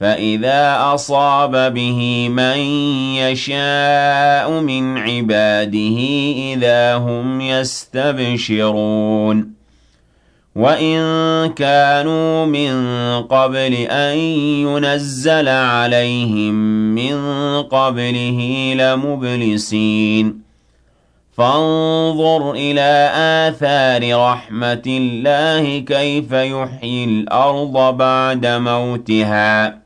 فإذا أصاب به من يشاء من عباده إذا هم يستبشرون وإن كانوا من قبل أن ينزل عليهم من قبله لمبلسين فانظر إلى آثار رحمة الله كيف يحيي الأرض بعد موتها